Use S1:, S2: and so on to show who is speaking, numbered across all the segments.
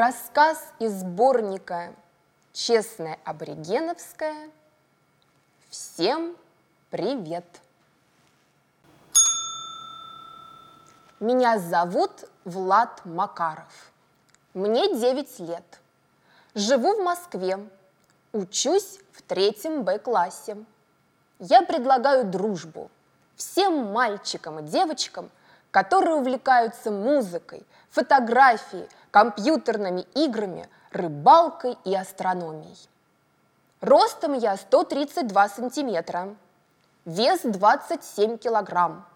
S1: Рассказ из сборника «Честная аборигеновская». Всем привет! Меня зовут Влад Макаров. Мне 9 лет. Живу в Москве. Учусь в третьем Б-классе. Я предлагаю дружбу всем мальчикам и девочкам, которые увлекаются музыкой, фотографией, компьютерными играми, рыбалкой и астрономией. Ростом я 132 сантиметра, вес 27 килограмм.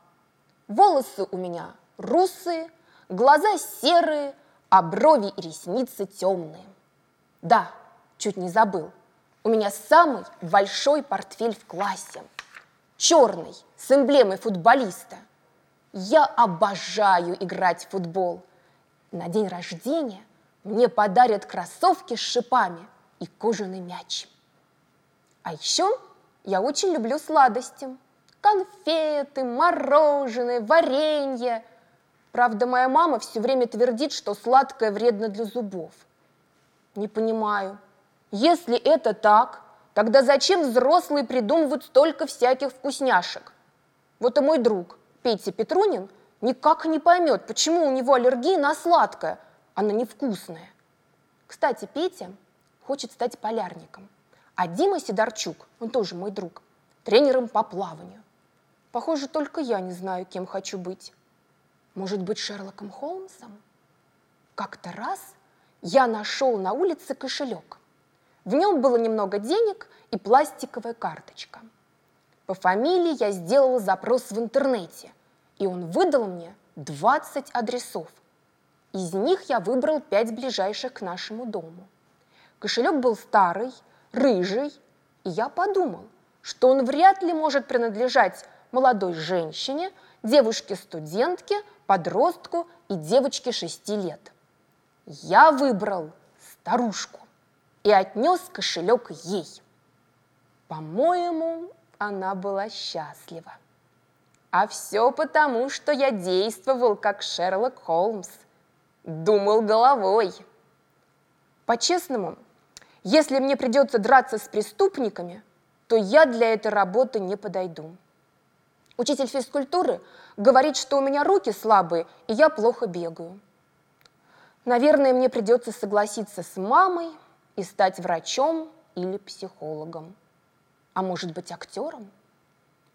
S1: Волосы у меня русые, глаза серые, а брови и ресницы темные. Да, чуть не забыл, у меня самый большой портфель в классе. Черный, с эмблемой футболиста. Я обожаю играть в футбол. На день рождения мне подарят кроссовки с шипами и кожаный мяч. А еще я очень люблю сладости. Конфеты, мороженое, варенье. Правда, моя мама все время твердит, что сладкое вредно для зубов. Не понимаю. Если это так, тогда зачем взрослые придумывают столько всяких вкусняшек? Вот и мой друг Петя Петрунин никак не поймет, почему у него аллергия на сладкое, а на невкусное. Кстати, Петя хочет стать полярником, а Дима Сидорчук, он тоже мой друг, тренером по плаванию. Похоже, только я не знаю, кем хочу быть. Может быть, Шерлоком Холмсом? Как-то раз я нашел на улице кошелек. В нем было немного денег и пластиковая карточка. По фамилии я сделала запрос в интернете, и он выдал мне 20 адресов. Из них я выбрал 5 ближайших к нашему дому. Кошелек был старый, рыжий, и я подумал, что он вряд ли может принадлежать молодой женщине, девушке-студентке, подростку и девочке 6 лет я выбрал старушку и отнес кошелек ей. По-моему, она была счастлива. А все потому, что я действовал как Шерлок Холмс, думал головой. По-честному, если мне придется драться с преступниками, то я для этой работы не подойду. Учитель физкультуры говорит, что у меня руки слабые, и я плохо бегаю. Наверное, мне придется согласиться с мамой и стать врачом или психологом. А может быть, актером?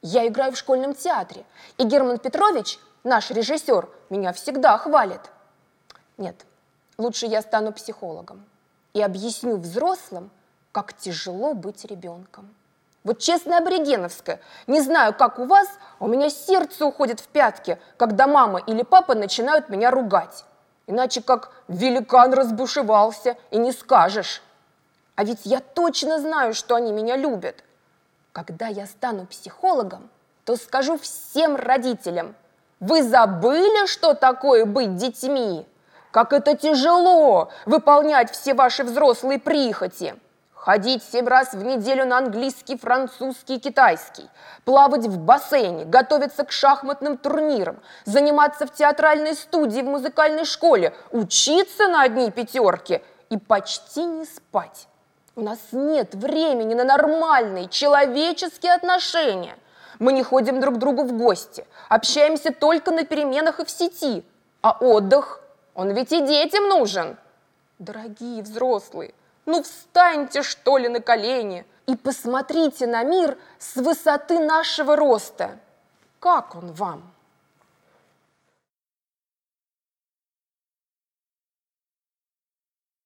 S1: Я играю в школьном театре, и Герман Петрович, наш режиссер, меня всегда хвалит. Нет, лучше я стану психологом и объясню взрослым, как тяжело быть ребенком. Вот честная аборигеновская, не знаю, как у вас, а у меня сердце уходит в пятки, когда мама или папа начинают меня ругать иначе как великан разбушевался, и не скажешь. А ведь я точно знаю, что они меня любят. Когда я стану психологом, то скажу всем родителям, вы забыли, что такое быть детьми? Как это тяжело выполнять все ваши взрослые прихоти ходить семь раз в неделю на английский, французский китайский, плавать в бассейне, готовиться к шахматным турнирам, заниматься в театральной студии, в музыкальной школе, учиться на одни пятерки и почти не спать. У нас нет времени на нормальные человеческие отношения. Мы не ходим друг к другу в гости, общаемся только на переменах и в сети. А отдых, он ведь и детям нужен. Дорогие взрослые, ну встаньте, что ли, на колени и посмотрите на мир с высоты нашего роста. Как он вам?